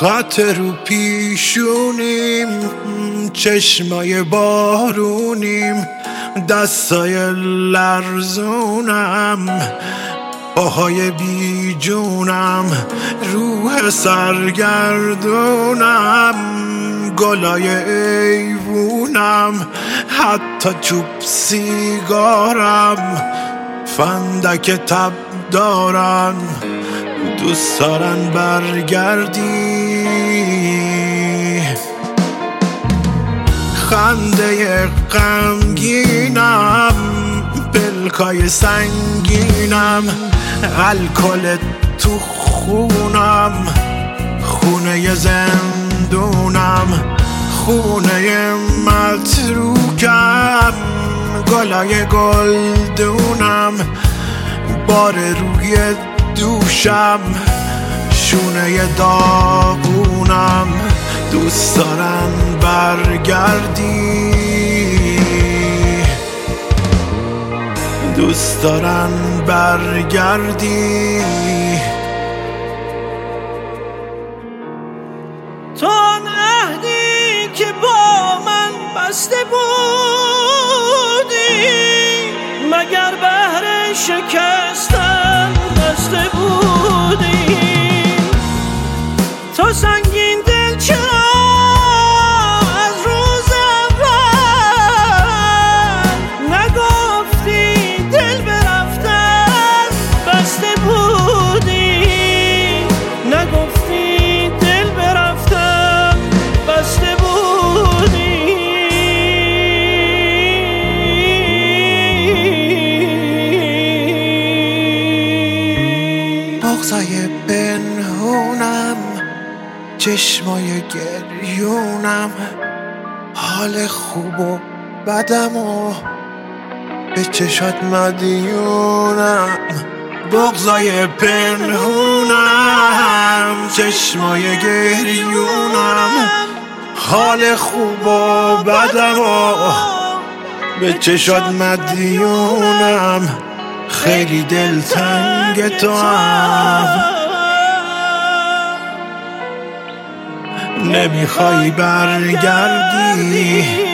خط رو پیشونیم چشمای بارونیم دستای لرزونم پاهای بی جونم روح سرگردونم گلای ایوونم حتی چوب سیگارم فندک تب دارن دوست دارن برگردی. خنده غمگینم پلکای سنگینم الکل تو خونم خونه زندونم خونه متروکم گلای گلدونم بار روی دوشم شونه داغونم دوست دارن برگردی. دوست دارن برگردی. تو عهدی که با من بسته بودی مگر بهر شکستن بودی بغضای پنهونم چشمای گریونم. حال خوب و بدم و به چشات مدیونم. بغضای پنهونم چشمای گریونم. حال خوب و بدم و به چشات مدیونم. خیلی دلتنگ تو هم. نمی‌خوای برگردی.